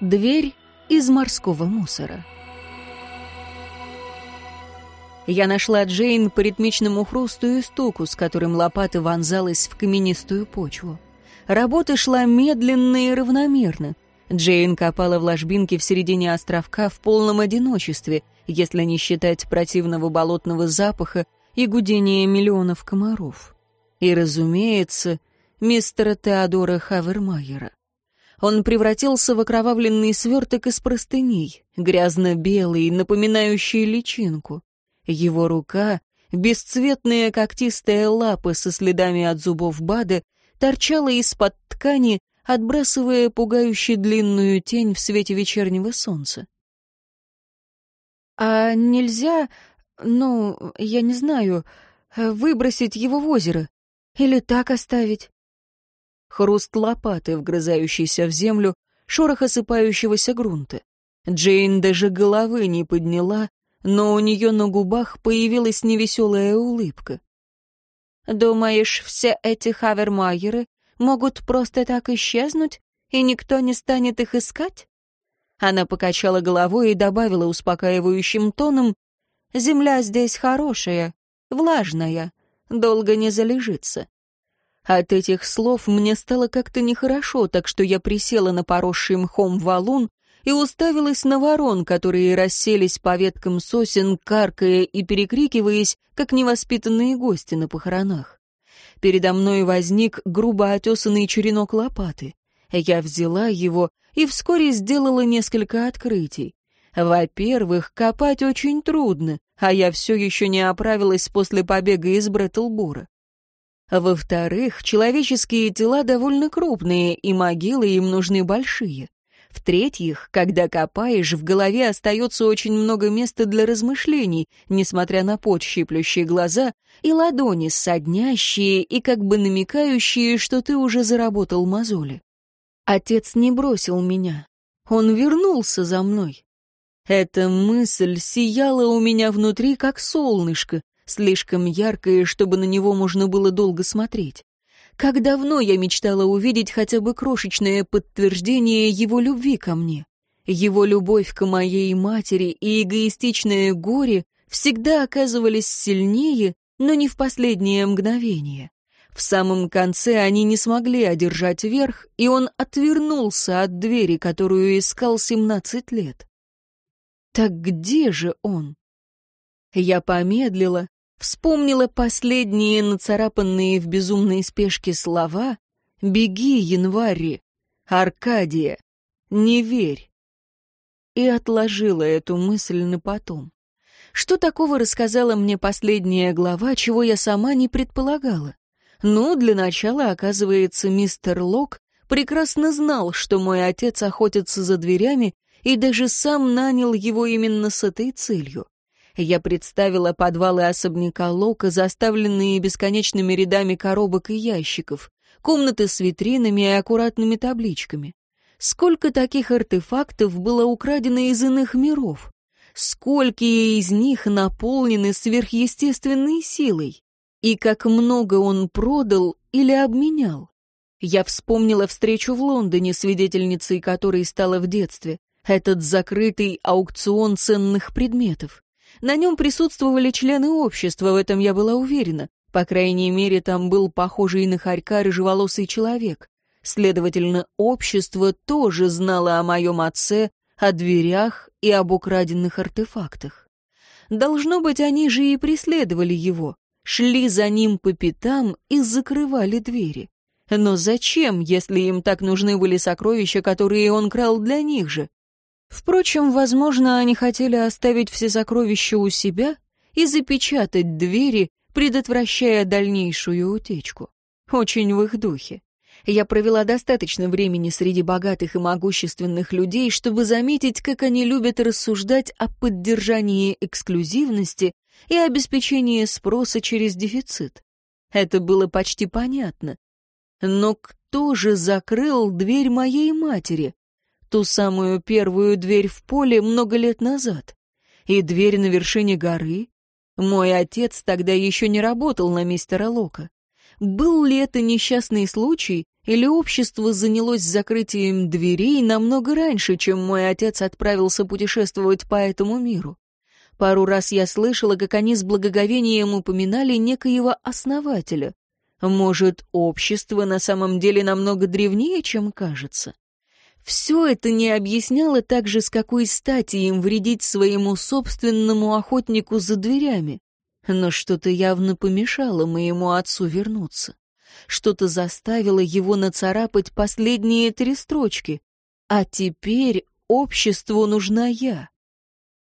Дверь из морского мусора. Я нашла Джейн по ритмичному хрусту и стуку, с которым лопата вонзалась в каменистую почву. Работа шла медленно и равномерно. Джейн копала в ложбинке в середине островка в полном одиночестве, если не считать противного болотного запаха и гудения миллионов комаров. И, разумеется, мистера Теодора Хавермайера. Он превратился в окровавленный сверток из простыней, грязно-белый, напоминающий личинку. Его рука, бесцветная когтистая лапа со следами от зубов Бады, торчала из-под ткани, отбрасывая пугающе длинную тень в свете вечернего солнца. «А нельзя, ну, я не знаю, выбросить его в озеро? Или так оставить?» Хруст лопаты, вгрызающейся в землю, шорох осыпающегося грунта. Джейн даже головы не подняла, но у нее на губах появилась невеселая улыбка. «Думаешь, все эти хавермайеры могут просто так исчезнуть, и никто не станет их искать?» Она покачала головой и добавила успокаивающим тоном, «Земля здесь хорошая, влажная, долго не залежится. От этих слов мне стало как-то нехорошо, так что я присела на поросший мхом валун и уставилась на ворон, которые расселись по веткам сосен, каркая и перекрикиваясь, как невоспитанные гости на похоронах. Передо мной возник грубо отесанный черенок лопаты. Я взяла его и вскоре сделала несколько открытий. Во-первых, копать очень трудно, а я все еще не оправилась после побега из Брэтлбора. Во-вторых, человеческие тела довольно крупные, и могилы им нужны большие. В-третьих, когда копаешь, в голове остается очень много места для размышлений, несмотря на пот, глаза, и ладони соднящие и как бы намекающие, что ты уже заработал мозоли. Отец не бросил меня. Он вернулся за мной. Эта мысль сияла у меня внутри, как солнышко, слишком яркое, чтобы на него можно было долго смотреть. Как давно я мечтала увидеть хотя бы крошечное подтверждение его любви ко мне. Его любовь к моей матери и эгоистичное горе всегда оказывались сильнее, но не в последнее мгновение. В самом конце они не смогли одержать верх, и он отвернулся от двери, которую искал семнадцать лет. Так где же он? Я помедлила, Вспомнила последние нацарапанные в безумной спешке слова «Беги, январь, Аркадия, не верь». И отложила эту мысль на потом. Что такого рассказала мне последняя глава, чего я сама не предполагала? Ну, для начала, оказывается, мистер Лок прекрасно знал, что мой отец охотится за дверями и даже сам нанял его именно с этой целью. Я представила подвалы особняка Лока, заставленные бесконечными рядами коробок и ящиков, комнаты с витринами и аккуратными табличками. Сколько таких артефактов было украдено из иных миров? Сколько из них наполнены сверхъестественной силой? И как много он продал или обменял? Я вспомнила встречу в Лондоне, свидетельницей которой стала в детстве. Этот закрытый аукцион ценных предметов. На нем присутствовали члены общества, в этом я была уверена. По крайней мере, там был похожий на хорька рыжеволосый человек. Следовательно, общество тоже знало о моем отце, о дверях и об украденных артефактах. Должно быть, они же и преследовали его, шли за ним по пятам и закрывали двери. Но зачем, если им так нужны были сокровища, которые он крал для них же? Впрочем, возможно, они хотели оставить все сокровища у себя и запечатать двери, предотвращая дальнейшую утечку. Очень в их духе. Я провела достаточно времени среди богатых и могущественных людей, чтобы заметить, как они любят рассуждать о поддержании эксклюзивности и обеспечении спроса через дефицит. Это было почти понятно. Но кто же закрыл дверь моей матери? Ту самую первую дверь в поле много лет назад. И дверь на вершине горы. Мой отец тогда еще не работал на мистера Лока. был ли это несчастный случай, или общество занялось закрытием дверей намного раньше, чем мой отец отправился путешествовать по этому миру. Пару раз я слышала, как они с благоговением упоминали некоего основателя. Может, общество на самом деле намного древнее, чем кажется? Все это не объясняло также, с какой стати им вредить своему собственному охотнику за дверями. Но что-то явно помешало моему отцу вернуться. Что-то заставило его нацарапать последние три строчки. А теперь обществу нужна я.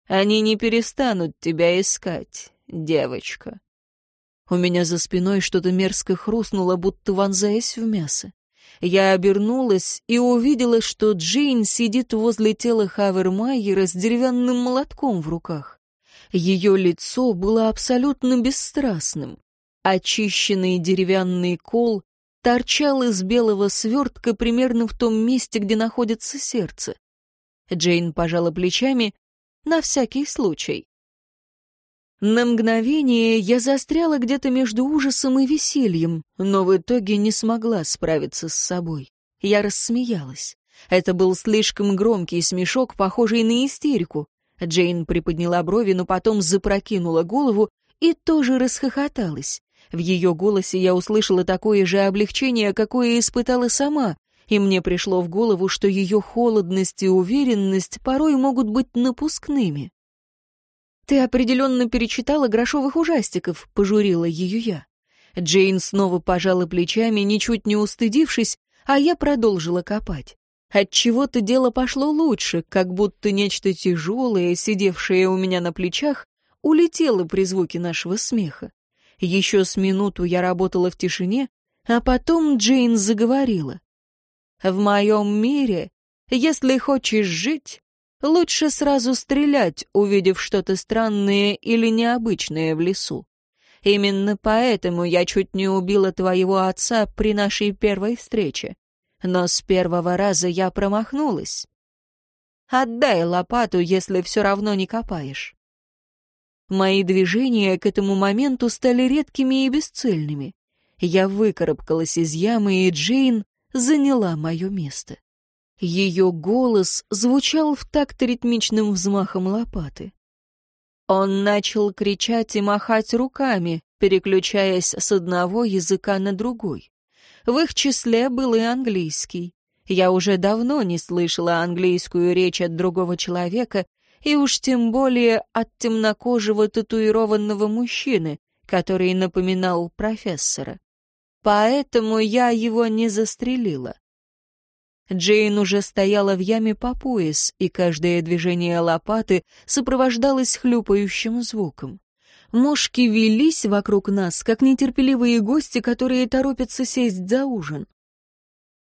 Они не перестанут тебя искать, девочка. У меня за спиной что-то мерзко хрустнуло, будто вонзаясь в мясо. Я обернулась и увидела, что Джейн сидит возле тела Хавермайера с деревянным молотком в руках. Ее лицо было абсолютно бесстрастным. Очищенный деревянный кол торчал из белого свертка примерно в том месте, где находится сердце. Джейн пожала плечами на всякий случай. На мгновение я застряла где-то между ужасом и весельем, но в итоге не смогла справиться с собой. Я рассмеялась. Это был слишком громкий смешок, похожий на истерику. Джейн приподняла брови, но потом запрокинула голову и тоже расхохоталась. В ее голосе я услышала такое же облегчение, какое испытала сама, и мне пришло в голову, что ее холодность и уверенность порой могут быть напускными. «Ты определенно перечитала грошовых ужастиков», — пожурила ее я. Джейн снова пожала плечами, ничуть не устыдившись, а я продолжила копать. Отчего-то дело пошло лучше, как будто нечто тяжелое, сидевшее у меня на плечах, улетело при звуке нашего смеха. Еще с минуту я работала в тишине, а потом Джейн заговорила. В моем мире, если хочешь жить, лучше сразу стрелять, увидев что-то странное или необычное в лесу. Именно поэтому я чуть не убила твоего отца при нашей первой встрече. Но с первого раза я промахнулась. Отдай лопату, если все равно не копаешь. Мои движения к этому моменту стали редкими и бесцельными. Я выкарабкалась из ямы, и Джейн заняла мое место. Ее голос звучал в такт ритмичным взмахом лопаты. Он начал кричать и махать руками, переключаясь с одного языка на другой. В их числе был и английский. Я уже давно не слышала английскую речь от другого человека, и уж тем более от темнокожего татуированного мужчины, который напоминал профессора. Поэтому я его не застрелила. Джейн уже стояла в яме по пояс, и каждое движение лопаты сопровождалось хлюпающим звуком. Мошки велись вокруг нас, как нетерпеливые гости, которые торопятся сесть за ужин.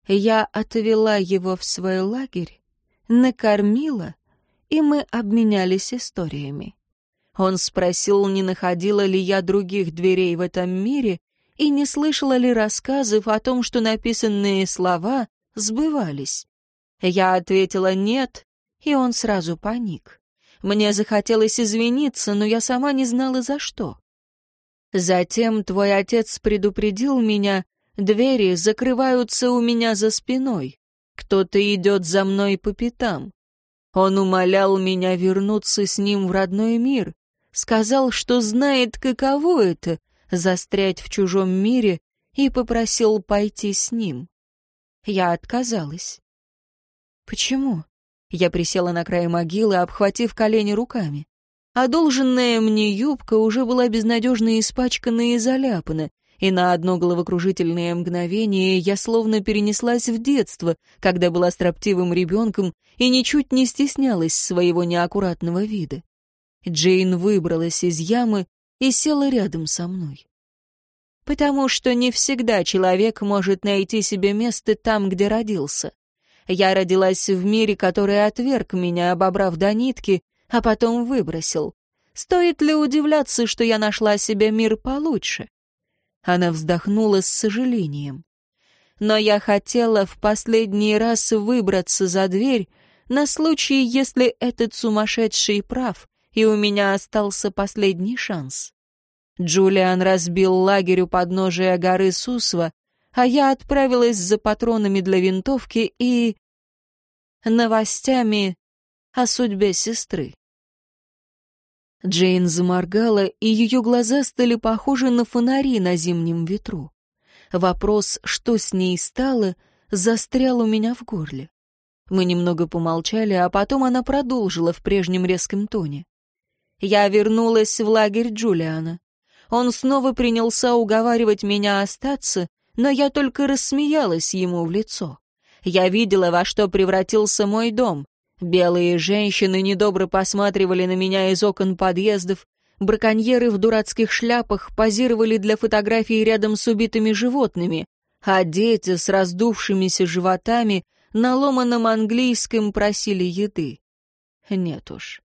Я отвела его в свой лагерь, накормила, и мы обменялись историями. Он спросил, не находила ли я других дверей в этом мире, и не слышала ли рассказов о том, что написанные слова сбывались. Я ответила «нет», и он сразу паник. Мне захотелось извиниться, но я сама не знала за что. Затем твой отец предупредил меня, двери закрываются у меня за спиной. Кто-то идет за мной по пятам. Он умолял меня вернуться с ним в родной мир, сказал, что знает, каково это застрять в чужом мире и попросил пойти с ним. Я отказалась. Почему? Я присела на край могилы, обхватив колени руками. Одолженная мне юбка уже была безнадежно испачкана и заляпана, и на одно головокружительное мгновение я словно перенеслась в детство, когда была строптивым ребенком и ничуть не стеснялась своего неаккуратного вида. Джейн выбралась из ямы и села рядом со мной. Потому что не всегда человек может найти себе место там, где родился. Я родилась в мире, который отверг меня, обобрав до нитки, а потом выбросил. Стоит ли удивляться, что я нашла себе мир получше? Она вздохнула с сожалением. Но я хотела в последний раз выбраться за дверь на случай, если этот сумасшедший прав, и у меня остался последний шанс. Джулиан разбил лагерь у подножия горы Сусва, а я отправилась за патронами для винтовки и... новостями о судьбе сестры. Джейн заморгала, и ее глаза стали похожи на фонари на зимнем ветру. Вопрос, что с ней стало, застрял у меня в горле. Мы немного помолчали, а потом она продолжила в прежнем резком тоне. Я вернулась в лагерь Джулиана. Он снова принялся уговаривать меня остаться, но я только рассмеялась ему в лицо. Я видела, во что превратился мой дом. Белые женщины недобро посматривали на меня из окон подъездов, браконьеры в дурацких шляпах позировали для фотографий рядом с убитыми животными, а дети с раздувшимися животами на ломаном английском просили еды. Нет уж.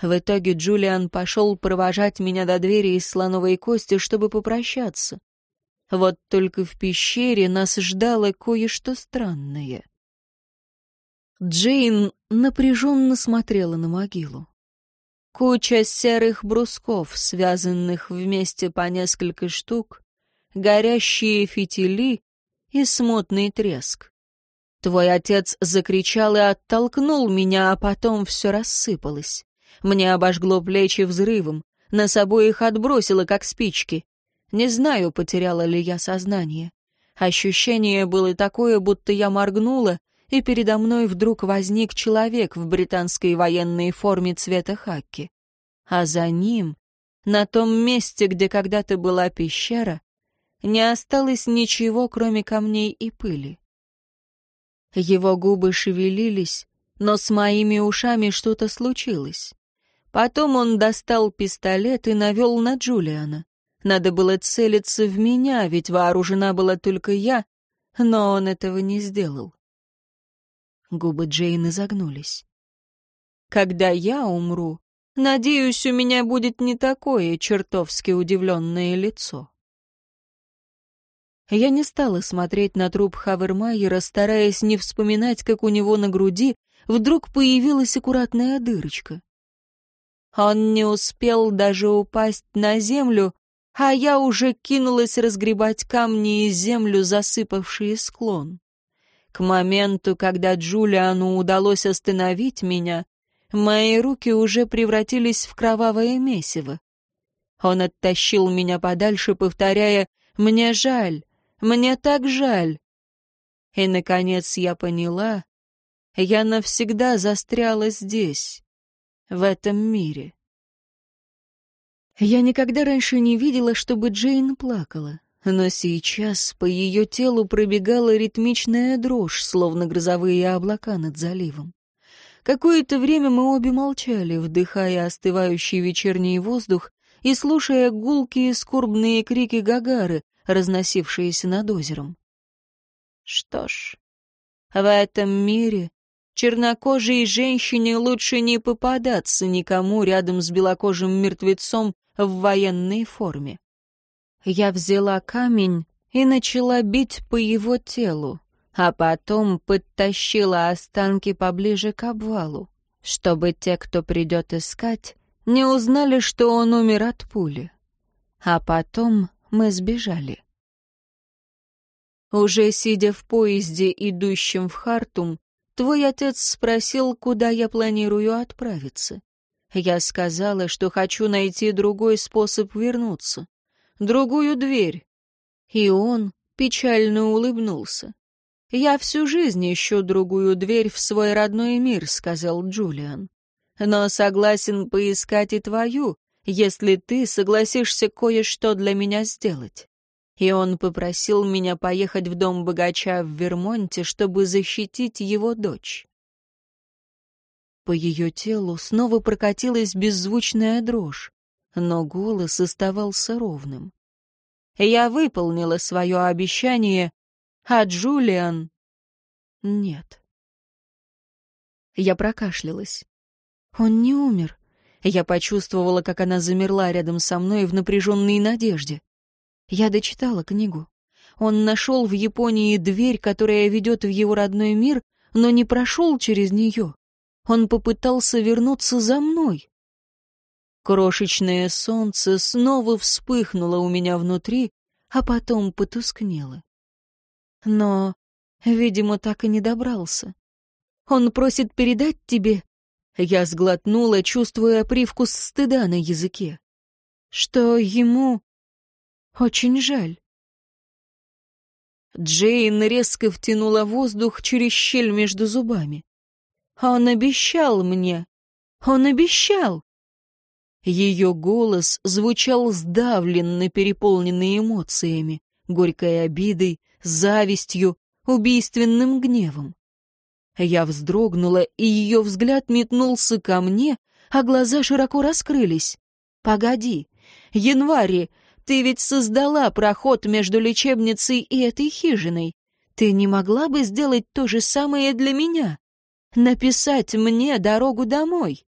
В итоге Джулиан пошел провожать меня до двери из слоновой кости, чтобы попрощаться. Вот только в пещере нас ждало кое-что странное. Джейн напряженно смотрела на могилу. Куча серых брусков, связанных вместе по несколько штук, горящие фитили и смутный треск. Твой отец закричал и оттолкнул меня, а потом все рассыпалось. Мне обожгло плечи взрывом, нас обоих отбросило, как спички. Не знаю, потеряла ли я сознание. Ощущение было такое, будто я моргнула, и передо мной вдруг возник человек в британской военной форме цвета хаки. А за ним, на том месте, где когда-то была пещера, не осталось ничего, кроме камней и пыли. Его губы шевелились, но с моими ушами что-то случилось. Потом он достал пистолет и навел на Джулиана. Надо было целиться в меня, ведь вооружена была только я, но он этого не сделал. Губы Джейн изогнулись. «Когда я умру, надеюсь, у меня будет не такое чертовски удивленное лицо». Я не стала смотреть на труп Хавермайера, стараясь не вспоминать, как у него на груди вдруг появилась аккуратная дырочка. Он не успел даже упасть на землю, а я уже кинулась разгребать камни и землю, засыпавшие склон. К моменту, когда Джулиану удалось остановить меня, мои руки уже превратились в кровавое месиво. Он оттащил меня подальше, повторяя «Мне жаль, мне так жаль». И, наконец, я поняла, я навсегда застряла здесь, в этом мире. Я никогда раньше не видела, чтобы Джейн плакала, но сейчас по ее телу пробегала ритмичная дрожь, словно грозовые облака над заливом. Какое-то время мы обе молчали, вдыхая остывающий вечерний воздух и слушая гулкие скорбные крики Гагары, разносившиеся над озером. Что ж, в этом мире чернокожей женщине лучше не попадаться никому рядом с белокожим мертвецом в военной форме. Я взяла камень и начала бить по его телу, а потом подтащила останки поближе к обвалу, чтобы те, кто придет искать, не узнали, что он умер от пули. А потом мы сбежали. Уже сидя в поезде, идущем в Хартум, твой отец спросил, куда я планирую отправиться. Я сказала, что хочу найти другой способ вернуться, другую дверь. И он печально улыбнулся. «Я всю жизнь ищу другую дверь в свой родной мир», — сказал Джулиан. «Но согласен поискать и твою, если ты согласишься кое-что для меня сделать». И он попросил меня поехать в дом богача в Вермонте, чтобы защитить его дочь. По ее телу снова прокатилась беззвучная дрожь, но голос оставался ровным. Я выполнила свое обещание, а Джулиан... Нет. Я прокашлялась. Он не умер. Я почувствовала, как она замерла рядом со мной в напряженной надежде. Я дочитала книгу. Он нашел в Японии дверь, которая ведет в его родной мир, но не прошел через нее. Он попытался вернуться за мной. Крошечное солнце снова вспыхнуло у меня внутри, а потом потускнело. Но, видимо, так и не добрался. Он просит передать тебе... Я сглотнула, чувствуя привкус стыда на языке. Что ему очень жаль. Джейн резко втянула воздух через щель между зубами. «Он обещал мне! Он обещал!» Ее голос звучал сдавленно, переполненный эмоциями, горькой обидой, завистью, убийственным гневом. Я вздрогнула, и ее взгляд метнулся ко мне, а глаза широко раскрылись. «Погоди, Январи, ты ведь создала проход между лечебницей и этой хижиной. Ты не могла бы сделать то же самое для меня? Написать мне дорогу домой?»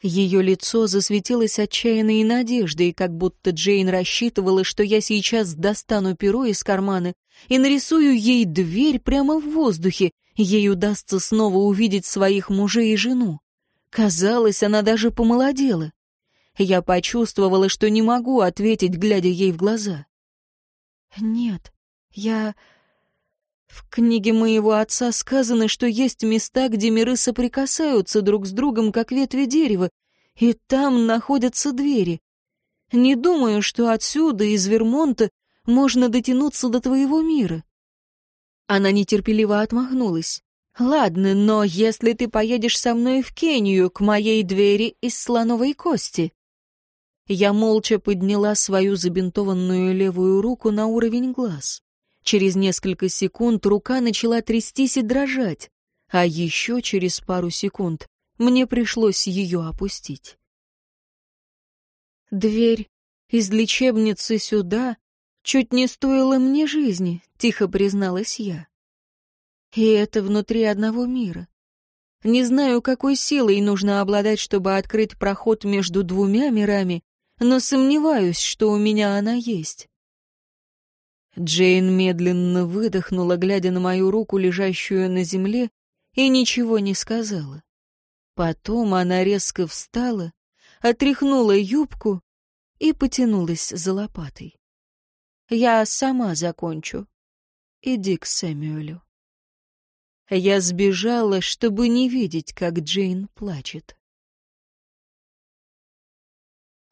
Ее лицо засветилось отчаянной надеждой, как будто Джейн рассчитывала, что я сейчас достану перо из кармана и нарисую ей дверь прямо в воздухе, ей удастся снова увидеть своих мужей и жену. Казалось, она даже помолодела. Я почувствовала, что не могу ответить, глядя ей в глаза. «Нет, я...» В книге моего отца сказано, что есть места, где миры соприкасаются друг с другом, как ветви дерева, и там находятся двери. Не думаю, что отсюда, из Вермонта, можно дотянуться до твоего мира. Она нетерпеливо отмахнулась. «Ладно, но если ты поедешь со мной в Кению, к моей двери из слоновой кости?» Я молча подняла свою забинтованную левую руку на уровень глаз. Через несколько секунд рука начала трястись и дрожать, а еще через пару секунд мне пришлось ее опустить. Дверь из лечебницы сюда чуть не стоила мне жизни, тихо призналась я. И это внутри одного мира. Не знаю, какой силой нужно обладать, чтобы открыть проход между двумя мирами, но сомневаюсь, что у меня она есть. Джейн медленно выдохнула, глядя на мою руку, лежащую на земле, и ничего не сказала. Потом она резко встала, отряхнула юбку и потянулась за лопатой. «Я сама закончу. Иди к Сэмюэлю». Я сбежала, чтобы не видеть, как Джейн плачет.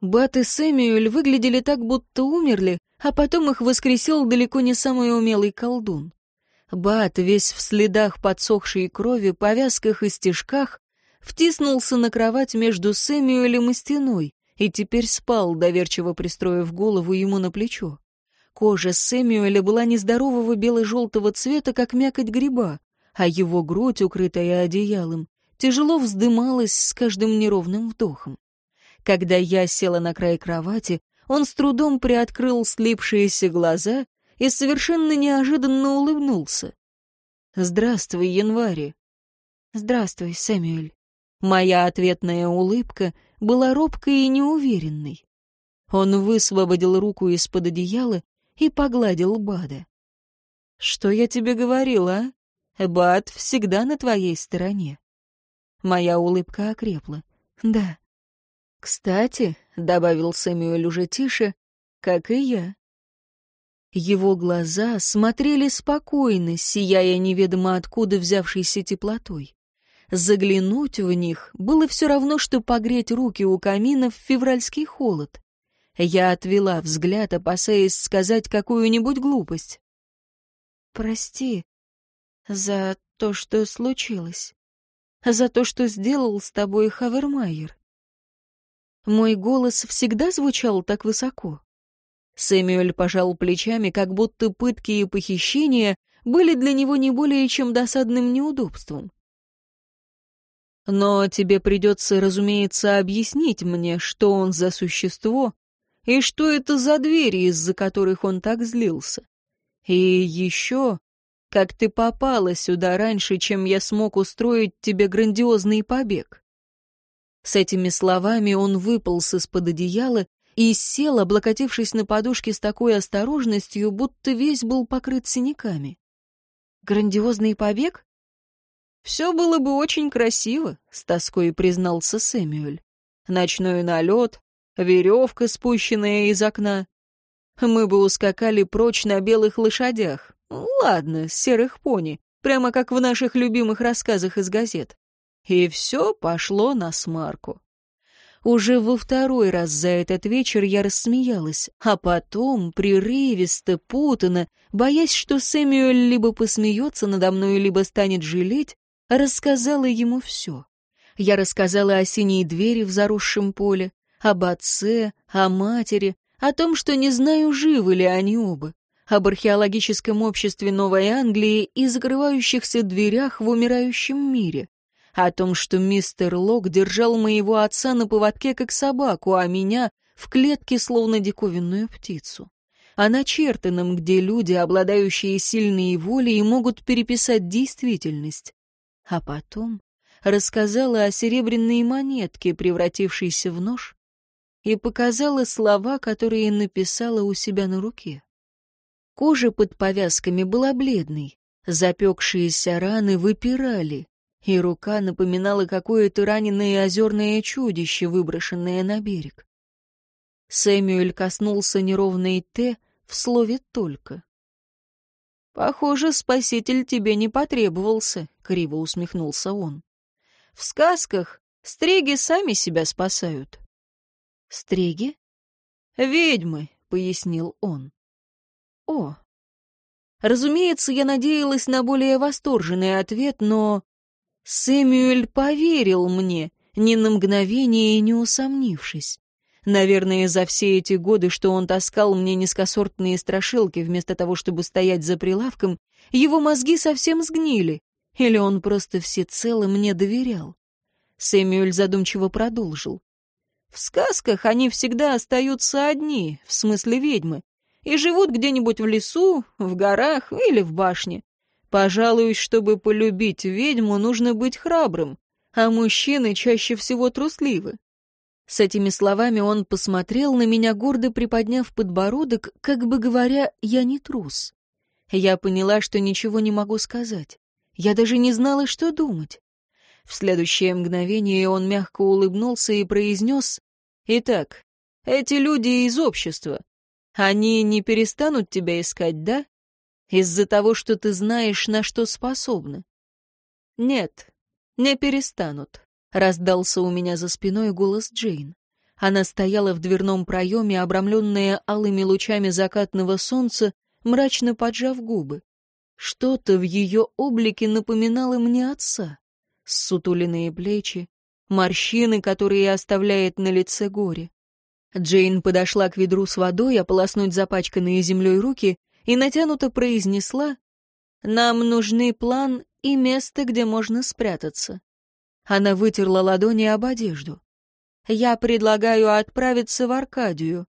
Бат и Сэмюэль выглядели так, будто умерли, а потом их воскресил далеко не самый умелый колдун. Бат, весь в следах подсохшей крови, повязках и стежках, втиснулся на кровать между Сэмюэлем и стеной и теперь спал, доверчиво пристроив голову ему на плечо. Кожа Сэмюэля была нездорового бело-желтого цвета, как мякоть гриба, а его грудь, укрытая одеялом, тяжело вздымалась с каждым неровным вдохом. Когда я села на край кровати, он с трудом приоткрыл слипшиеся глаза и совершенно неожиданно улыбнулся. «Здравствуй, Январь». «Здравствуй, Сэмюэль». Моя ответная улыбка была робкой и неуверенной. Он высвободил руку из-под одеяла и погладил Бада. «Что я тебе говорила, а? Бад всегда на твоей стороне». Моя улыбка окрепла. «Да, «Кстати», — добавил Сэмюэль уже тише, — «как и я». Его глаза смотрели спокойно, сияя неведомо откуда взявшейся теплотой. Заглянуть в них было все равно, что погреть руки у камина в февральский холод. Я отвела взгляд, опасаясь сказать какую-нибудь глупость. «Прости за то, что случилось, за то, что сделал с тобой Хавермайер. Мой голос всегда звучал так высоко. Сэмюэль пожал плечами, как будто пытки и похищения были для него не более чем досадным неудобством. Но тебе придется, разумеется, объяснить мне, что он за существо и что это за двери, из-за которых он так злился. И еще, как ты попала сюда раньше, чем я смог устроить тебе грандиозный побег. С этими словами он выполз из-под одеяла и сел, облокотившись на подушке с такой осторожностью, будто весь был покрыт синяками. «Грандиозный побег?» «Все было бы очень красиво», — с тоской признался Сэмюэль. Ночной налет, веревка, спущенная из окна. Мы бы ускакали прочь на белых лошадях. Ладно, серых пони, прямо как в наших любимых рассказах из газет. И все пошло на смарку. Уже во второй раз за этот вечер я рассмеялась, а потом, прерывисто, путано, боясь, что Сэмюэль либо посмеется надо мной, либо станет жалеть, рассказала ему все. Я рассказала о синей двери в заросшем поле, об отце, о матери, о том, что не знаю, живы ли они оба, об археологическом обществе Новой Англии и закрывающихся дверях в умирающем мире, о том, что мистер Лок держал моего отца на поводке как собаку, а меня в клетке словно диковинную птицу. О начертанном, где люди, обладающие сильной волей, могут переписать действительность. А потом рассказала о серебряной монетке, превратившейся в нож, и показала слова, которые написала у себя на руке. Кожа под повязками была бледной, запекшиеся раны выпирали, и рука напоминала какое-то раненое озерное чудище, выброшенное на берег. Сэмюэль коснулся неровной «т» в слове «только». «Похоже, спаситель тебе не потребовался», — криво усмехнулся он. «В сказках стриги сами себя спасают». «Стриги?» «Ведьмы», — пояснил он. «О». Разумеется, я надеялась на более восторженный ответ, но Сэмюэль поверил мне, ни на мгновение не усомнившись. Наверное, за все эти годы, что он таскал мне низкосортные страшилки вместо того, чтобы стоять за прилавком, его мозги совсем сгнили. Или он просто всецело мне доверял? Сэмюэль задумчиво продолжил. В сказках они всегда остаются одни, в смысле ведьмы, и живут где-нибудь в лесу, в горах или в башне. Пожалуй, чтобы полюбить ведьму, нужно быть храбрым, а мужчины чаще всего трусливы. С этими словами он посмотрел на меня, гордо приподняв подбородок, как бы говоря, я не трус. Я поняла, что ничего не могу сказать. Я даже не знала, что думать. В следующее мгновение он мягко улыбнулся и произнес, «Итак, эти люди из общества, они не перестанут тебя искать, да? Из-за того, что ты знаешь, на что способны. Нет, не перестанут, раздался у меня за спиной голос Джейн. Она стояла в дверном проеме, обрамленная алыми лучами закатного солнца, мрачно поджав губы. Что-то в ее облике напоминало мне отца. Сутуленные плечи, морщины, которые оставляет на лице горе. Джейн подошла к ведру с водой, ополоснуть запачканные землей руки, и натянуто произнесла «Нам нужны план и место, где можно спрятаться». Она вытерла ладони об одежду. «Я предлагаю отправиться в Аркадию.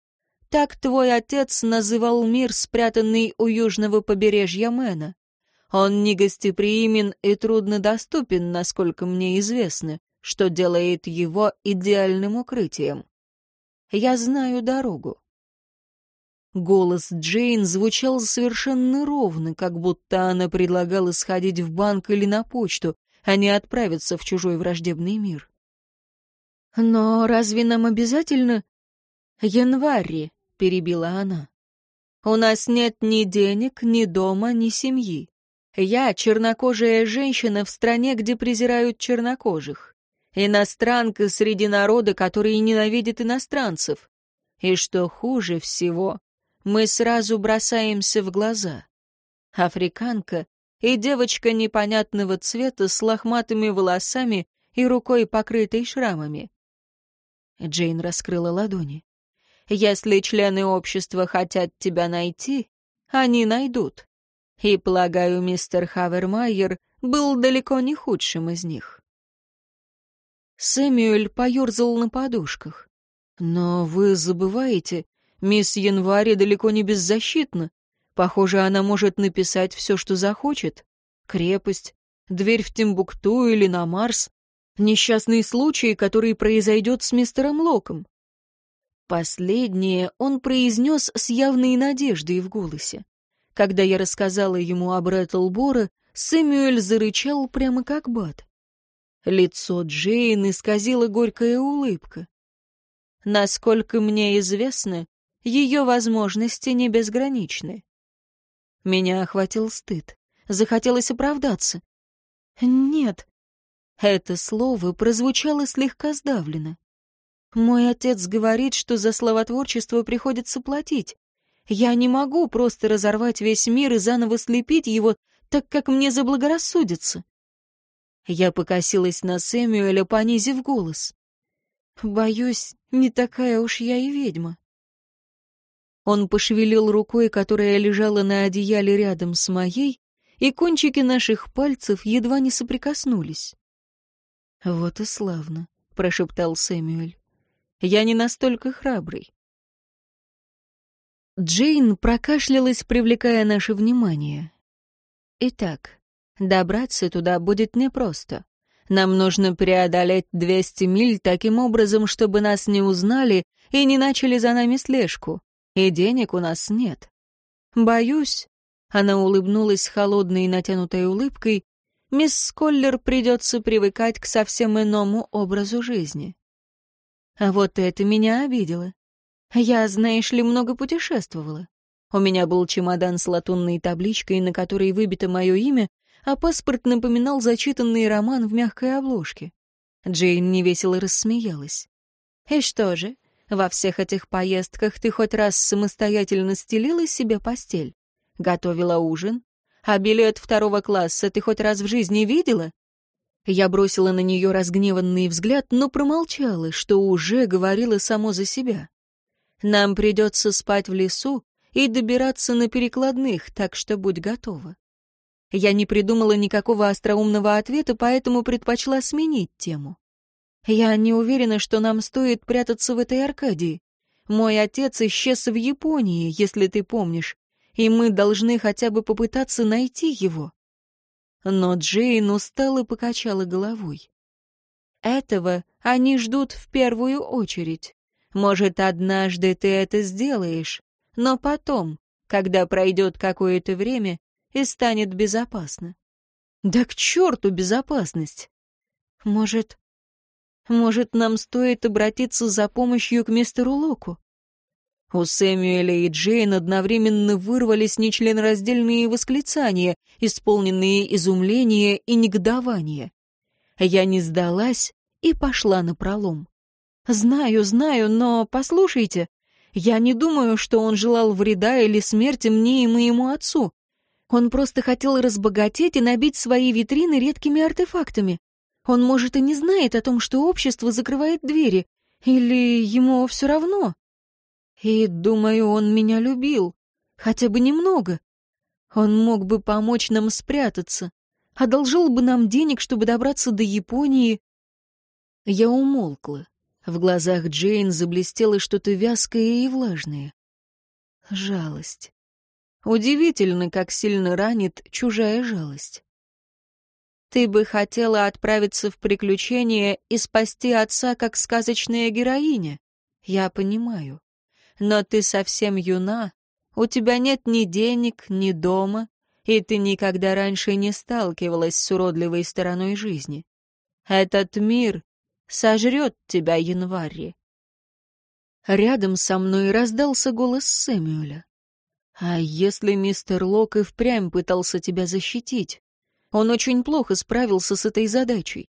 Так твой отец называл мир, спрятанный у южного побережья Мэна. Он негостеприимен и труднодоступен, насколько мне известно, что делает его идеальным укрытием. Я знаю дорогу. Голос Джейн звучал совершенно ровно, как будто она предлагала сходить в банк или на почту, а не отправиться в чужой враждебный мир. «Но разве нам обязательно...» «Январь», — перебила она. «У нас нет ни денег, ни дома, ни семьи. Я чернокожая женщина в стране, где презирают чернокожих. Иностранка среди народа, который ненавидит иностранцев. И что хуже всего, мы сразу бросаемся в глаза. Африканка и девочка непонятного цвета с лохматыми волосами и рукой, покрытой шрамами. Джейн раскрыла ладони. «Если члены общества хотят тебя найти, они найдут. И, полагаю, мистер Хавермайер был далеко не худшим из них». Сэмюэль поерзал на подушках. «Но вы забываете, Мисс Январь далеко не беззащитна. Похоже, она может написать все, что захочет. Крепость, дверь в Тимбукту или на Марс. Несчастный случай, который произойдет с мистером Локом. Последнее он произнес с явной надеждой в голосе. Когда я рассказала ему об Рэтлбора, Сэмюэль зарычал прямо как бат. Лицо Джейн исказила горькая улыбка. Насколько мне известно, ее возможности не безграничны. Меня охватил стыд. Захотелось оправдаться. «Нет». Это слово прозвучало слегка сдавленно. «Мой отец говорит, что за словотворчество приходится платить. Я не могу просто разорвать весь мир и заново слепить его, так как мне заблагорассудится». Я покосилась на Сэмюэля, понизив голос. «Боюсь, не такая уж я и ведьма». Он пошевелил рукой, которая лежала на одеяле рядом с моей, и кончики наших пальцев едва не соприкоснулись. «Вот и славно», — прошептал Сэмюэль. «Я не настолько храбрый». Джейн прокашлялась, привлекая наше внимание. «Итак, добраться туда будет непросто. Нам нужно преодолеть 200 миль таким образом, чтобы нас не узнали и не начали за нами слежку. И денег у нас нет. Боюсь, она улыбнулась холодной и натянутой улыбкой. «Мисс Сколлер придется привыкать к совсем иному образу жизни». А вот это меня обидело. Я, знаешь ли, много путешествовала. У меня был чемодан с латунной табличкой, на которой выбито мое имя, а паспорт напоминал зачитанный роман в мягкой обложке. Джейн невесело рассмеялась. «И что же, во всех этих поездках ты хоть раз самостоятельно стелила себе постель? Готовила ужин? А билет второго класса ты хоть раз в жизни видела? Я бросила на нее разгневанный взгляд, но промолчала, что уже говорила само за себя. Нам придется спать в лесу и добираться на перекладных, так что будь готова. Я не придумала никакого остроумного ответа, поэтому предпочла сменить тему. Я не уверена, что нам стоит прятаться в этой Аркадии. Мой отец исчез в Японии, если ты помнишь, и мы должны хотя бы попытаться найти его. Но Джейн устало покачала головой. Этого они ждут в первую очередь. Может, однажды ты это сделаешь, но потом, когда пройдет какое-то время и станет безопасно. Да к черту безопасность! Может, может, нам стоит обратиться за помощью к мистеру Локу? У Сэмюэля и Джейн одновременно вырвались нечленораздельные восклицания, исполненные изумления и негодования. Я не сдалась и пошла на пролом. «Знаю, знаю, но послушайте, я не думаю, что он желал вреда или смерти мне и моему отцу. Он просто хотел разбогатеть и набить свои витрины редкими артефактами. Он, может, и не знает о том, что общество закрывает двери. Или ему все равно?» И, думаю, он меня любил. Хотя бы немного. Он мог бы помочь нам спрятаться. Одолжил бы нам денег, чтобы добраться до Японии. Я умолкла. В глазах Джейн заблестело что-то вязкое и влажное. Жалость. Удивительно, как сильно ранит чужая жалость. Ты бы хотела отправиться в приключения и спасти отца, как сказочная героиня. Я понимаю но ты совсем юна, у тебя нет ни денег, ни дома, и ты никогда раньше не сталкивалась с уродливой стороной жизни. Этот мир сожрет тебя, январь. Рядом со мной раздался голос Сэмюэля. «А если мистер Лок и впрямь пытался тебя защитить? Он очень плохо справился с этой задачей.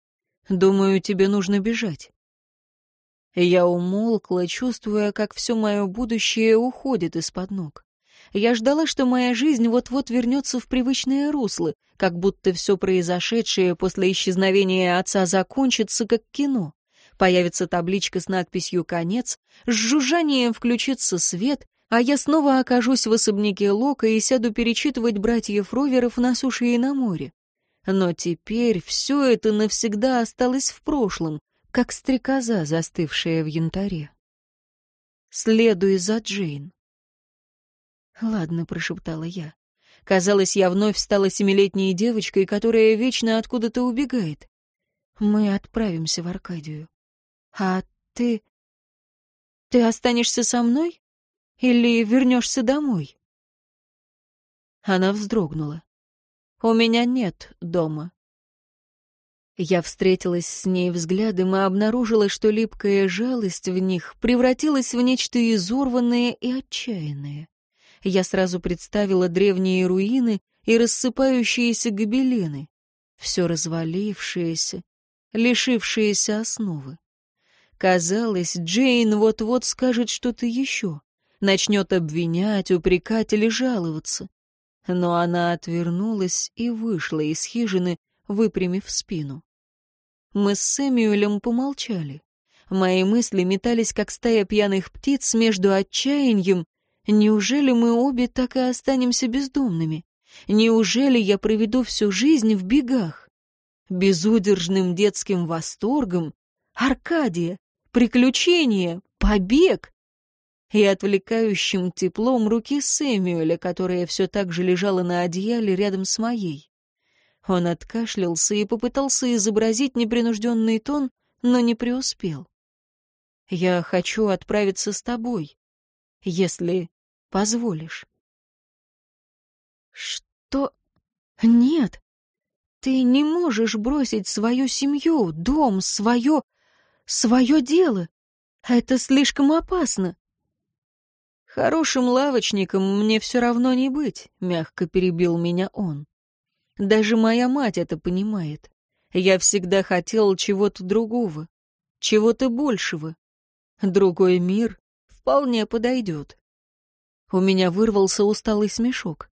Думаю, тебе нужно бежать». Я умолкла, чувствуя, как все мое будущее уходит из-под ног. Я ждала, что моя жизнь вот-вот вернется в привычное русло, как будто все произошедшее после исчезновения отца закончится как кино. Появится табличка с надписью «Конец», с жужжанием включится свет, а я снова окажусь в особняке Лока и сяду перечитывать братьев Роверов на суше и на море. Но теперь все это навсегда осталось в прошлом, как стрекоза, застывшая в янтаре. «Следуй за Джейн». «Ладно», — прошептала я. Казалось, я вновь стала семилетней девочкой, которая вечно откуда-то убегает. Мы отправимся в Аркадию. А ты... Ты останешься со мной? Или вернешься домой? Она вздрогнула. У меня нет дома. Я встретилась с ней взглядом и обнаружила, что липкая жалость в них превратилась в нечто изорванное и отчаянное. Я сразу представила древние руины и рассыпающиеся гобелены, все развалившееся, лишившееся основы. Казалось, Джейн вот-вот скажет что-то еще, начнет обвинять, упрекать или жаловаться. Но она отвернулась и вышла из хижины, выпрямив спину. Мы с Сэмюэлем помолчали. Мои мысли метались, как стая пьяных птиц, между отчаянием. Неужели мы обе так и останемся бездомными? Неужели я проведу всю жизнь в бегах? Безудержным детским восторгом? Аркадия, приключение, побег и отвлекающим теплом руки Сэмюэля, которая все так же лежала на одеяле рядом с моей. Он откашлялся и попытался изобразить непринужденный тон, но не преуспел. «Я хочу отправиться с тобой, если позволишь». «Что? Нет, ты не можешь бросить свою семью, дом, свое... свое дело. Это слишком опасно». «Хорошим лавочником мне все равно не быть», — мягко перебил меня он. Даже моя мать это понимает. Я всегда хотел чего-то другого, чего-то большего. Другой мир вполне подойдет. У меня вырвался усталый смешок.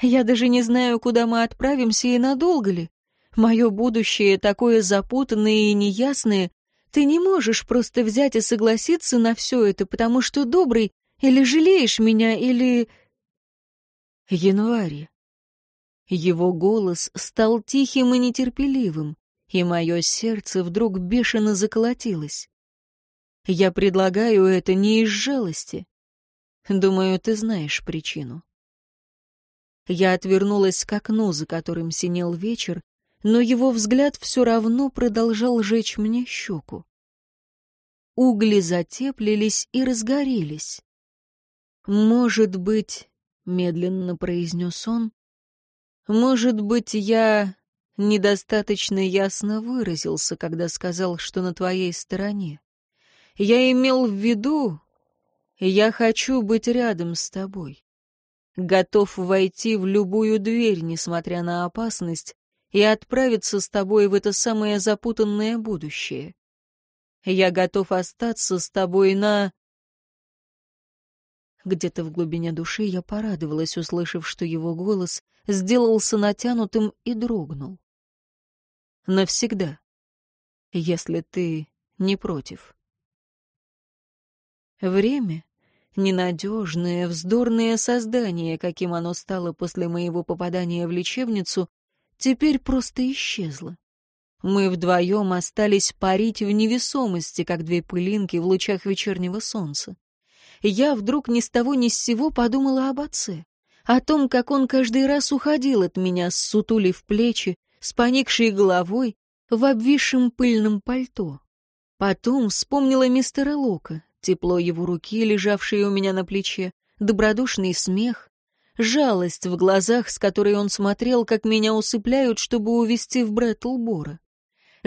Я даже не знаю, куда мы отправимся и надолго ли. Мое будущее такое запутанное и неясное. Ты не можешь просто взять и согласиться на все это, потому что добрый, или жалеешь меня, или... Январь. Его голос стал тихим и нетерпеливым, и мое сердце вдруг бешено заколотилось. Я предлагаю это не из жалости. Думаю, ты знаешь причину. Я отвернулась к окну, за которым синел вечер, но его взгляд все равно продолжал жечь мне щеку. Угли затеплились и разгорелись. «Может быть», — медленно произнес он, может быть, я недостаточно ясно выразился, когда сказал, что на твоей стороне. Я имел в виду, я хочу быть рядом с тобой. Готов войти в любую дверь, несмотря на опасность, и отправиться с тобой в это самое запутанное будущее. Я готов остаться с тобой на... Где-то в глубине души я порадовалась, услышав, что его голос сделался натянутым и дрогнул. Навсегда, если ты не против. Время — ненадежное, вздорное создание, каким оно стало после моего попадания в лечебницу, теперь просто исчезло. Мы вдвоем остались парить в невесомости, как две пылинки в лучах вечернего солнца. Я вдруг ни с того ни с сего подумала об отце о том, как он каждый раз уходил от меня, в плечи, с поникшей головой, в обвисшем пыльном пальто. Потом вспомнила мистера Лока, тепло его руки, лежавшей у меня на плече, добродушный смех, жалость в глазах, с которой он смотрел, как меня усыпляют, чтобы увести в Брэтлбора.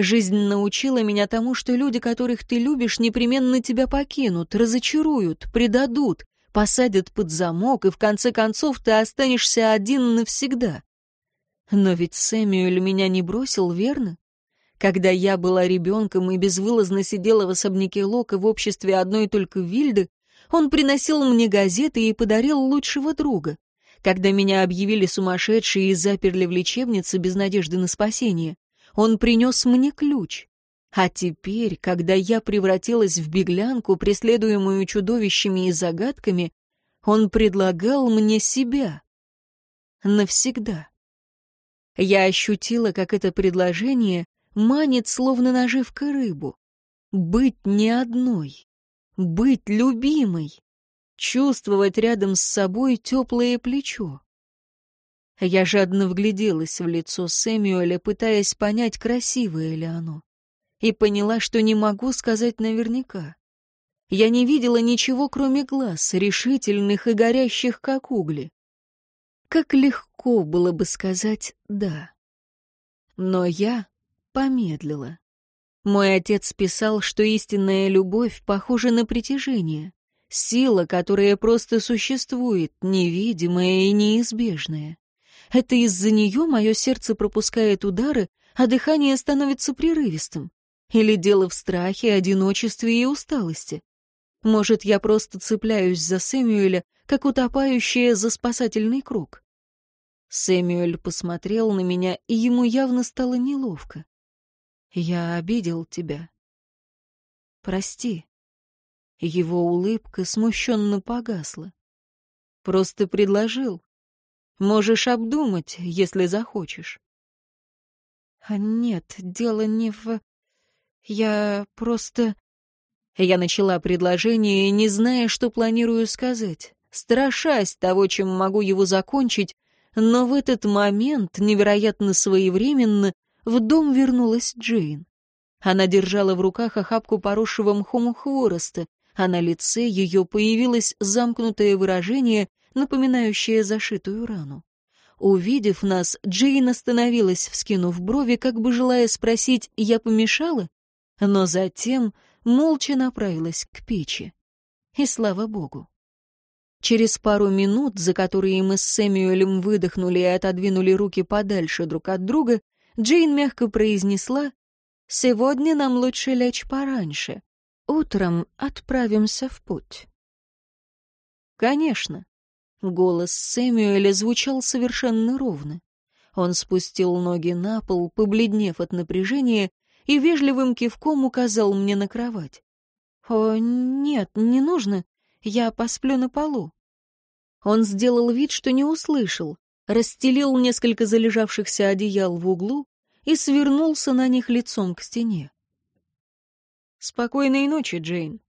Жизнь научила меня тому, что люди, которых ты любишь, непременно тебя покинут, разочаруют, предадут, посадят под замок, и в конце концов ты останешься один навсегда. Но ведь Сэмюэль меня не бросил, верно? Когда я была ребенком и безвылазно сидела в особняке Лока в обществе одной только Вильды, он приносил мне газеты и подарил лучшего друга. Когда меня объявили сумасшедшей и заперли в лечебнице без надежды на спасение, он принес мне ключ. А теперь, когда я превратилась в беглянку, преследуемую чудовищами и загадками, он предлагал мне себя. Навсегда. Я ощутила, как это предложение манит, словно наживка рыбу. Быть не одной. Быть любимой. Чувствовать рядом с собой теплое плечо. Я жадно вгляделась в лицо Сэмюэля, пытаясь понять, красивое ли оно и поняла, что не могу сказать наверняка. Я не видела ничего, кроме глаз, решительных и горящих, как угли. Как легко было бы сказать «да». Но я помедлила. Мой отец писал, что истинная любовь похожа на притяжение, сила, которая просто существует, невидимая и неизбежная. Это из-за нее мое сердце пропускает удары, а дыхание становится прерывистым. Или дело в страхе, одиночестве и усталости. Может, я просто цепляюсь за Сэмюэля, как утопающая за спасательный круг. Сэмюэль посмотрел на меня, и ему явно стало неловко. «Я обидел тебя. Прости». Его улыбка смущенно погасла. «Просто предложил. Можешь обдумать, если захочешь». «А «Нет, дело не в...» Я просто... Я начала предложение, не зная, что планирую сказать, страшась того, чем могу его закончить, но в этот момент, невероятно своевременно, в дом вернулась Джейн. Она держала в руках охапку поросшего мхом хвороста, а на лице ее появилось замкнутое выражение, напоминающее зашитую рану. Увидев нас, Джейн остановилась, вскинув брови, как бы желая спросить «Я помешала?», но затем молча направилась к печи. И слава богу. Через пару минут, за которые мы с Сэмюэлем выдохнули и отодвинули руки подальше друг от друга, Джейн мягко произнесла «Сегодня нам лучше лечь пораньше. Утром отправимся в путь». «Конечно». Голос Сэмюэля звучал совершенно ровно. Он спустил ноги на пол, побледнев от напряжения, и вежливым кивком указал мне на кровать. «О, нет, не нужно. Я посплю на полу». Он сделал вид, что не услышал, расстелил несколько залежавшихся одеял в углу и свернулся на них лицом к стене. «Спокойной ночи, Джейн».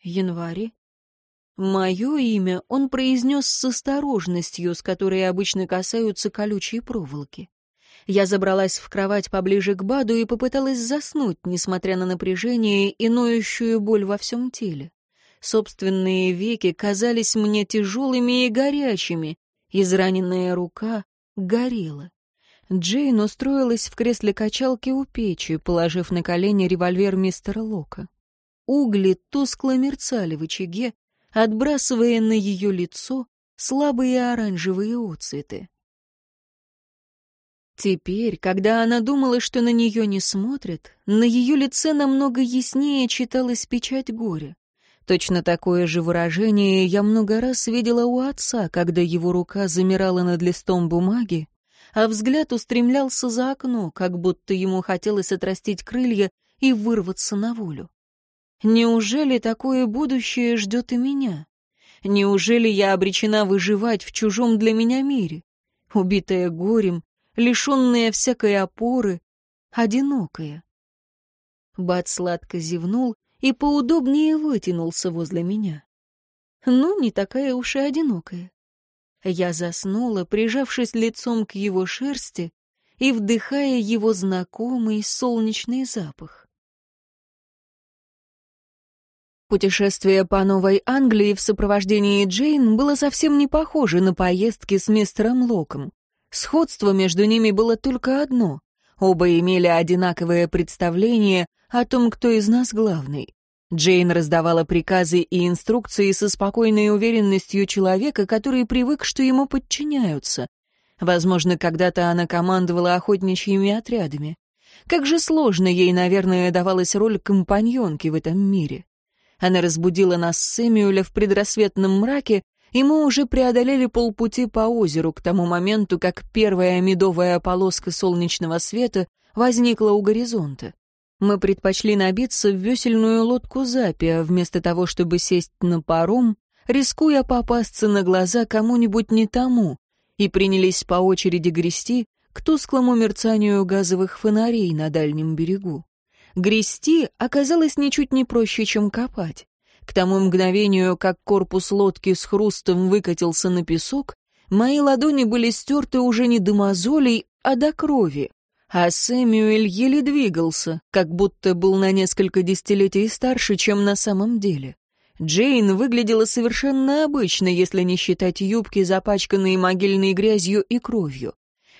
Январе. Мое имя он произнес с осторожностью, с которой обычно касаются колючей проволоки. Я забралась в кровать поближе к Баду и попыталась заснуть, несмотря на напряжение и ноющую боль во всем теле. Собственные веки казались мне тяжелыми и горячими, израненная рука горела. Джейн устроилась в кресле качалки у печи, положив на колени револьвер мистера Лока. Угли тускло мерцали в очаге, отбрасывая на ее лицо слабые оранжевые отцветы. Теперь, когда она думала, что на нее не смотрят, на ее лице намного яснее читалась печать горя. Точно такое же выражение я много раз видела у отца, когда его рука замирала над листом бумаги, а взгляд устремлялся за окно, как будто ему хотелось отрастить крылья и вырваться на волю. Неужели такое будущее ждет и меня? Неужели я обречена выживать в чужом для меня мире? Убитая горем, лишенная всякой опоры, одинокая. Бат сладко зевнул и поудобнее вытянулся возле меня. Ну, не такая уж и одинокая. Я заснула, прижавшись лицом к его шерсти и вдыхая его знакомый солнечный запах. Путешествие по Новой Англии в сопровождении Джейн было совсем не похоже на поездки с мистером Локом. Сходство между ними было только одно. Оба имели одинаковое представление о том, кто из нас главный. Джейн раздавала приказы и инструкции со спокойной уверенностью человека, который привык, что ему подчиняются. Возможно, когда-то она командовала охотничьими отрядами. Как же сложно ей, наверное, давалась роль компаньонки в этом мире. Она разбудила нас с Сэмюэля в предрассветном мраке и мы уже преодолели полпути по озеру к тому моменту, как первая медовая полоска солнечного света возникла у горизонта. Мы предпочли набиться в весельную лодку Запия, вместо того, чтобы сесть на паром, рискуя попасться на глаза кому-нибудь не тому, и принялись по очереди грести к тусклому мерцанию газовых фонарей на дальнем берегу. Грести оказалось ничуть не проще, чем копать. К тому мгновению, как корпус лодки с хрустом выкатился на песок, мои ладони были стерты уже не до мозолей, а до крови. А Сэмюэль еле двигался, как будто был на несколько десятилетий старше, чем на самом деле. Джейн выглядела совершенно обычно, если не считать юбки, запачканные могильной грязью и кровью.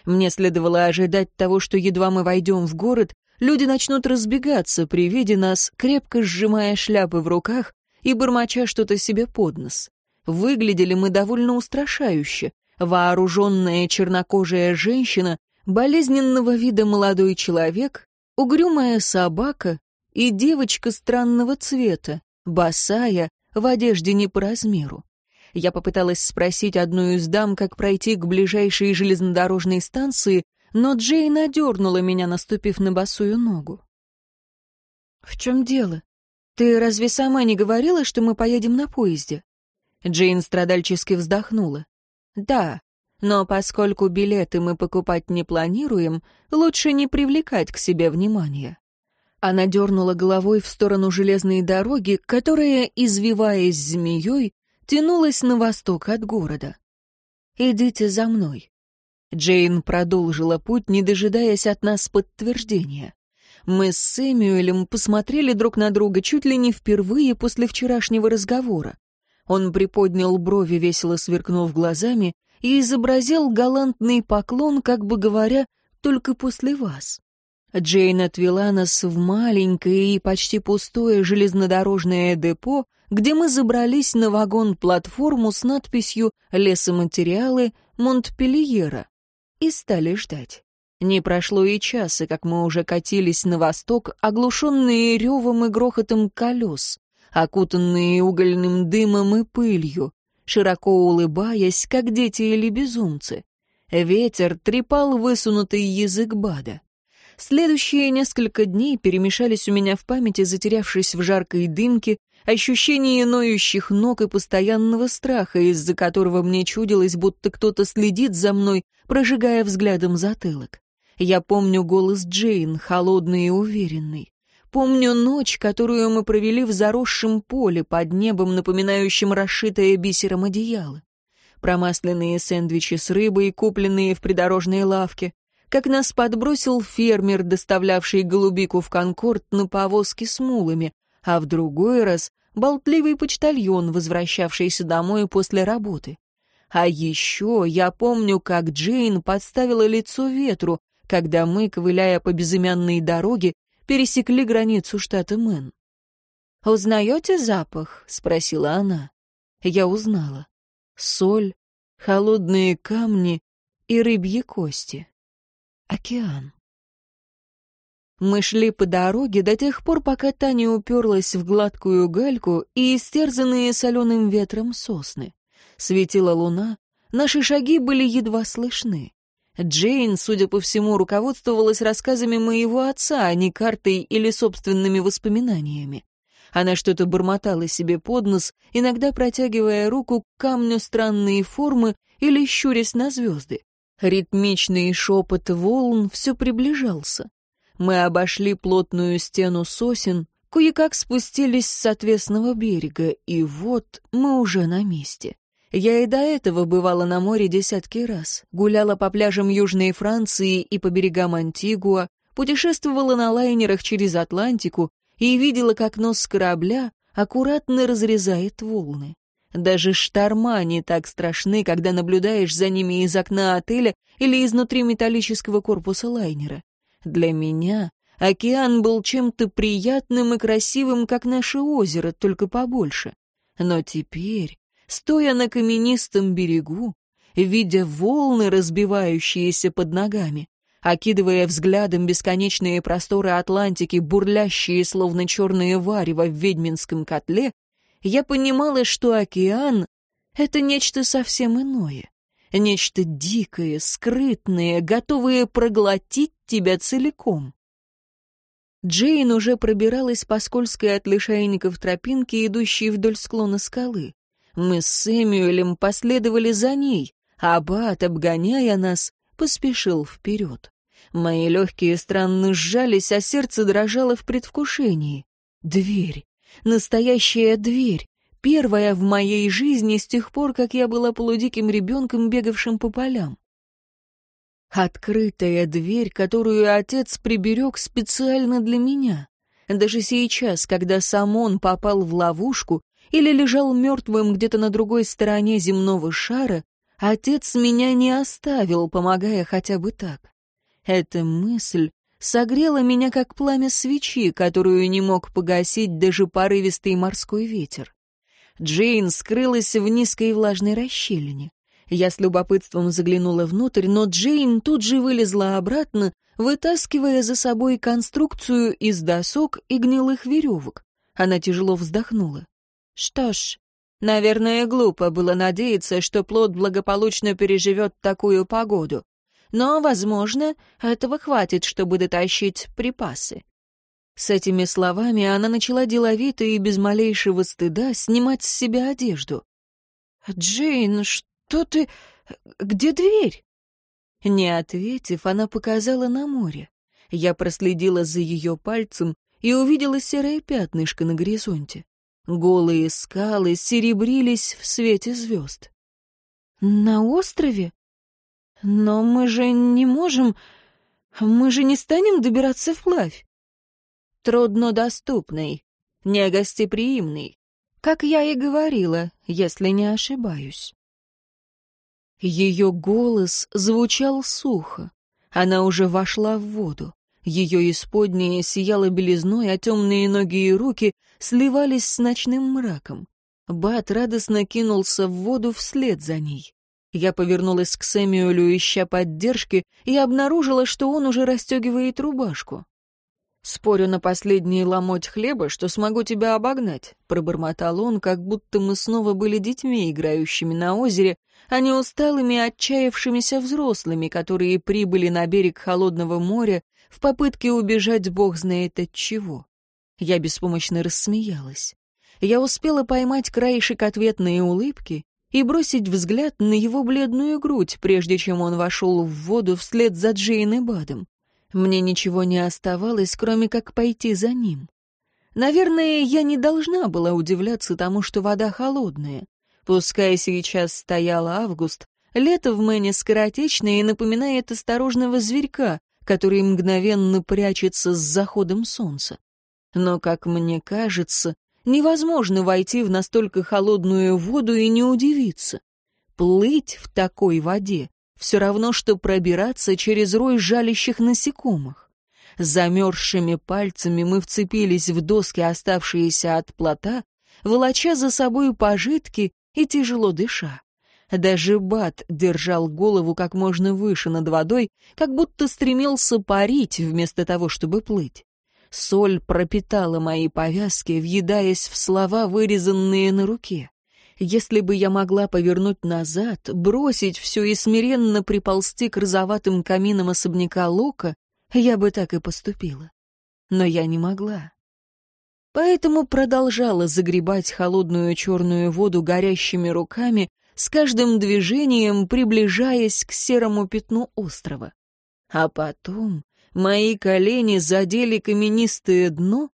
Мне следовало ожидать того, что едва мы войдем в город, люди начнут разбегаться при виде нас, крепко сжимая шляпы в руках и бормоча что-то себе под нос. Выглядели мы довольно устрашающе. Вооруженная чернокожая женщина, болезненного вида молодой человек, угрюмая собака и девочка странного цвета, босая, в одежде не по размеру. Я попыталась спросить одну из дам, как пройти к ближайшей железнодорожной станции, но Джейн одернула меня, наступив на босую ногу. «В чем дело? Ты разве сама не говорила, что мы поедем на поезде?» Джейн страдальчески вздохнула. «Да, но поскольку билеты мы покупать не планируем, лучше не привлекать к себе внимания». Она дернула головой в сторону железной дороги, которая, извиваясь змеей, тянулась на восток от города. «Идите за мной». Джейн продолжила путь, не дожидаясь от нас подтверждения. Мы с Сэмюэлем посмотрели друг на друга чуть ли не впервые после вчерашнего разговора. Он приподнял брови, весело сверкнув глазами, и изобразил галантный поклон, как бы говоря, «только после вас». Джейн отвела нас в маленькое и почти пустое железнодорожное депо, где мы забрались на вагон-платформу с надписью «Лесоматериалы Монтпельера» и стали ждать. Не прошло и часа, как мы уже катились на восток, оглушенные ревом и грохотом колес, окутанные угольным дымом и пылью, широко улыбаясь, как дети или безумцы. Ветер трепал высунутый язык Бада. Следующие несколько дней перемешались у меня в памяти, затерявшись в жаркой дымке, ощущение ноющих ног и постоянного страха, из-за которого мне чудилось, будто кто-то следит за мной, прожигая взглядом затылок. Я помню голос Джейн, холодный и уверенный. Помню ночь, которую мы провели в заросшем поле под небом, напоминающим расшитое бисером одеяло. Промасленные сэндвичи с рыбой, купленные в придорожной лавке. Как нас подбросил фермер, доставлявший голубику в Конкорд на повозке с мулами, а в другой раз болтливый почтальон, возвращавшийся домой после работы. А еще я помню, как Джейн подставила лицо ветру, когда мы, ковыляя по безымянной дороге, пересекли границу штата Мэн. «Узнаете запах?» — спросила она. Я узнала. Соль, холодные камни и рыбьи кости. Океан. Мы шли по дороге до тех пор, пока та не уперлась в гладкую гальку и истерзанные соленым ветром сосны. Светила луна, наши шаги были едва слышны. Джейн, судя по всему, руководствовалась рассказами моего отца, а не картой или собственными воспоминаниями. Она что-то бормотала себе под нос, иногда протягивая руку к камню странные формы или щурясь на звезды. Ритмичный шепот волн все приближался. Мы обошли плотную стену сосен, кое-как спустились с отвесного берега, и вот мы уже на месте. Я и до этого бывала на море десятки раз, гуляла по пляжам Южной Франции и по берегам Антигуа, путешествовала на лайнерах через Атлантику и видела, как нос корабля аккуратно разрезает волны. Даже шторма не так страшны, когда наблюдаешь за ними из окна отеля или изнутри металлического корпуса лайнера. Для меня океан был чем-то приятным и красивым, как наше озеро, только побольше. Но теперь стоя на каменистом берегу, видя волны, разбивающиеся под ногами, окидывая взглядом бесконечные просторы Атлантики, бурлящие, словно черные варево в ведьминском котле, я понимала, что океан — это нечто совсем иное, нечто дикое, скрытное, готовое проглотить тебя целиком. Джейн уже пробиралась по скользкой от лишайников тропинке, идущей вдоль склона скалы. Мы с Сэмюэлем последовали за ней, а Бат, обгоняя нас, поспешил вперед. Мои легкие странно сжались, а сердце дрожало в предвкушении. Дверь. Настоящая дверь. Первая в моей жизни с тех пор, как я была полудиким ребенком, бегавшим по полям. Открытая дверь, которую отец приберег специально для меня. Даже сейчас, когда сам он попал в ловушку, или лежал мертвым где-то на другой стороне земного шара, Отец меня не оставил, помогая хотя бы так. Эта мысль согрела меня, как пламя свечи, которую не мог погасить даже порывистый морской ветер. Джейн скрылась в низкой влажной расщелине. Я с любопытством заглянула внутрь, но Джейн тут же вылезла обратно, вытаскивая за собой конструкцию из досок и гнилых веревок. Она тяжело вздохнула. «Что ж, наверное, глупо было надеяться, что плод благополучно переживет такую погоду. Но, возможно, этого хватит, чтобы дотащить припасы». С этими словами она начала деловито и без малейшего стыда снимать с себя одежду. «Джейн, что ты... Где дверь?» Не ответив, она показала на море. Я проследила за ее пальцем и увидела серое пятнышко на горизонте. Голые скалы серебрились в свете звезд. «На острове? Но мы же не можем... Мы же не станем добираться вплавь. Труднодоступный, негостеприимный, как я и говорила, если не ошибаюсь. Ее голос звучал сухо. Она уже вошла в воду. Ее исподнее сияло белизной, а темные ноги и руки сливались с ночным мраком. Бат радостно кинулся в воду вслед за ней. Я повернулась к Сэмюэлю, ища поддержки, и обнаружила, что он уже расстегивает рубашку. «Спорю на последний ломоть хлеба, что смогу тебя обогнать», — пробормотал он, как будто мы снова были детьми, играющими на озере, а не усталыми, отчаявшимися взрослыми, которые прибыли на берег холодного моря в попытке убежать бог знает от чего. Я беспомощно рассмеялась. Я успела поймать краешек ответной улыбки и бросить взгляд на его бледную грудь, прежде чем он вошел в воду вслед за Джейн и Бадом. Мне ничего не оставалось, кроме как пойти за ним. Наверное, я не должна была удивляться тому, что вода холодная. Пускай сейчас стоял август, лето в Мэне скоротечное и напоминает осторожного зверька, который мгновенно прячется с заходом солнца. Но, как мне кажется, невозможно войти в настолько холодную воду и не удивиться. Плыть в такой воде все равно, что пробираться через рой жалящих насекомых. Замерзшими пальцами мы вцепились в доски, оставшиеся от плота, волоча за собой пожитки и тяжело дыша. Даже Бат держал голову как можно выше над водой, как будто стремился парить вместо того, чтобы плыть. Соль пропитала мои повязки, въедаясь в слова, вырезанные на руке. Если бы я могла повернуть назад, бросить все и смиренно приползти к розоватым каминам особняка Лока, я бы так и поступила. Но я не могла. Поэтому продолжала загребать холодную черную воду горящими руками, с каждым движением приближаясь к серому пятну острова. А потом мои колени задели каменистое дно,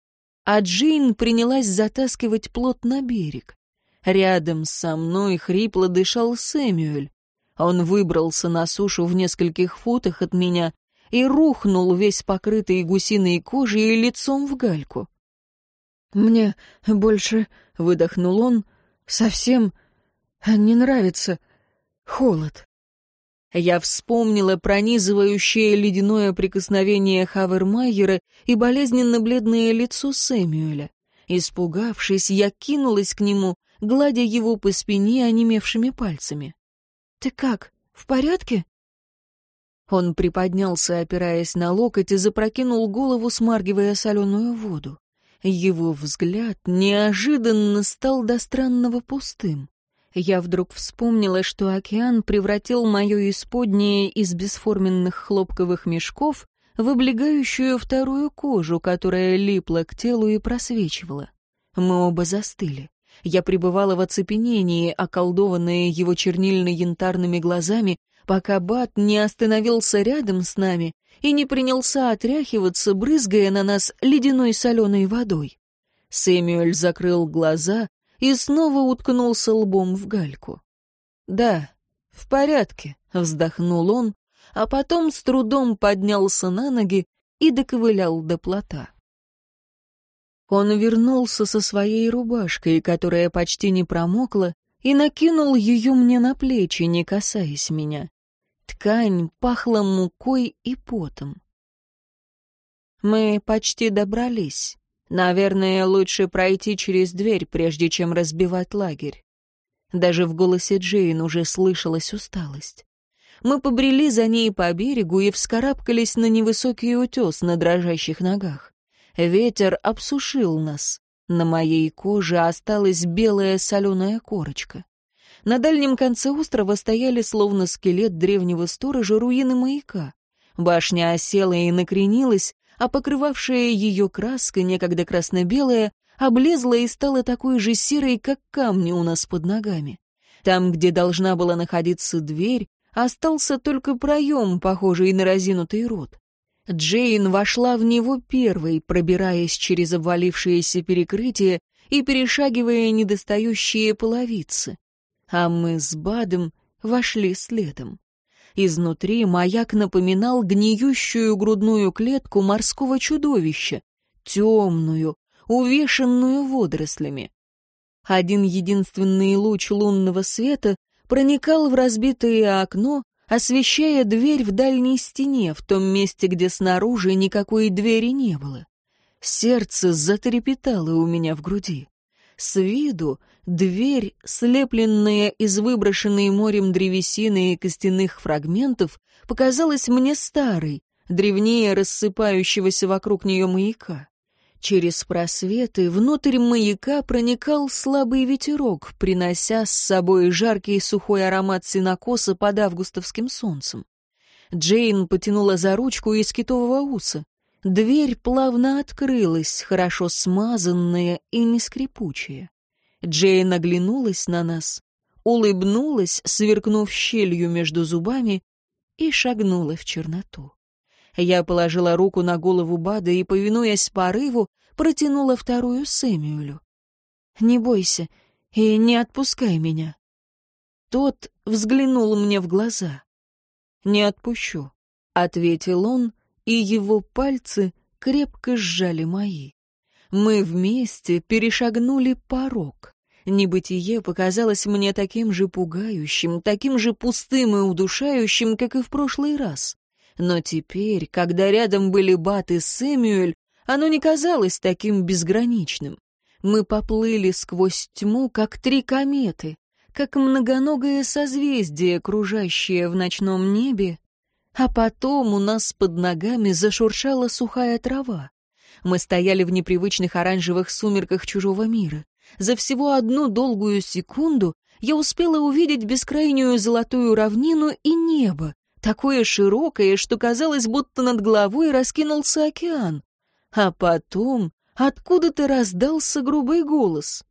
а Джейн принялась затаскивать плот на берег. Рядом со мной хрипло дышал Сэмюэль. Он выбрался на сушу в нескольких футах от меня и рухнул весь покрытый гусиной кожей и лицом в гальку. «Мне больше...» — выдохнул он. «Совсем не нравится холод». Я вспомнила пронизывающее ледяное прикосновение Хавермайера и болезненно бледное лицо Сэмюэля. Испугавшись, я кинулась к нему, гладя его по спине онемевшими пальцами. «Ты как, в порядке?» Он приподнялся, опираясь на локоть, и запрокинул голову, смаргивая соленую воду. Его взгляд неожиданно стал до странного пустым. Я вдруг вспомнила, что океан превратил мое исподнее из бесформенных хлопковых мешков в облегающую вторую кожу, которая липла к телу и просвечивала. Мы оба застыли. Я пребывала в оцепенении, околдованная его чернильно-янтарными глазами, пока Бат не остановился рядом с нами и не принялся отряхиваться, брызгая на нас ледяной соленой водой. Сэмюэль закрыл глаза и снова уткнулся лбом в гальку. «Да, в порядке», — вздохнул он, а потом с трудом поднялся на ноги и доковылял до плота. Он вернулся со своей рубашкой, которая почти не промокла, и накинул ее мне на плечи, не касаясь меня. Ткань пахла мукой и потом. Мы почти добрались. Наверное, лучше пройти через дверь, прежде чем разбивать лагерь. Даже в голосе Джейн уже слышалась усталость. Мы побрели за ней по берегу и вскарабкались на невысокий утес на дрожащих ногах. Ветер обсушил нас. На моей коже осталась белая соленая корочка. На дальнем конце острова стояли словно скелет древнего сторожа руины маяка. Башня осела и накренилась, а покрывавшая ее краска, некогда красно-белая, облезла и стала такой же серой, как камни у нас под ногами. Там, где должна была находиться дверь, остался только проем, похожий на разинутый рот. Джейн вошла в него первой, пробираясь через обвалившееся перекрытие и перешагивая недостающие половицы а мы с Бадом вошли следом. Изнутри маяк напоминал гниющую грудную клетку морского чудовища, темную, увешанную водорослями. Один единственный луч лунного света проникал в разбитое окно, освещая дверь в дальней стене, в том месте, где снаружи никакой двери не было. Сердце затрепетало у меня в груди. С виду дверь, слепленная из выброшенной морем древесины и костяных фрагментов, показалась мне старой, древнее рассыпающегося вокруг нее маяка. Через просветы внутрь маяка проникал слабый ветерок, принося с собой жаркий сухой аромат синокоса под августовским солнцем. Джейн потянула за ручку из китового уса. Дверь плавно открылась, хорошо смазанная и не скрипучая. Джейн оглянулась на нас, улыбнулась, сверкнув щелью между зубами, и шагнула в черноту. Я положила руку на голову Бада и, повинуясь порыву, протянула вторую Сэмюэлю. «Не бойся и не отпускай меня». Тот взглянул мне в глаза. «Не отпущу», — ответил он, и его пальцы крепко сжали мои. Мы вместе перешагнули порог. Небытие показалось мне таким же пугающим, таким же пустым и удушающим, как и в прошлый раз. Но теперь, когда рядом были Бат и Сэмюэль, оно не казалось таким безграничным. Мы поплыли сквозь тьму, как три кометы, как многоногое созвездие, кружащее в ночном небе, а потом у нас под ногами зашуршала сухая трава. Мы стояли в непривычных оранжевых сумерках чужого мира. За всего одну долгую секунду я успела увидеть бескрайнюю золотую равнину и небо, такое широкое, что казалось, будто над головой раскинулся океан. А потом откуда-то раздался грубый голос.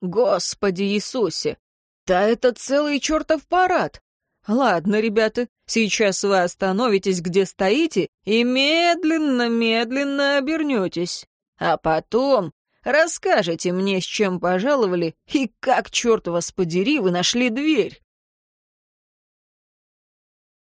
«Господи Иисусе! Да это целый чертов парад! Ладно, ребята, сейчас вы остановитесь, где стоите, и медленно-медленно обернетесь. А потом расскажете мне, с чем пожаловали, и как, черт вас подери, вы нашли дверь.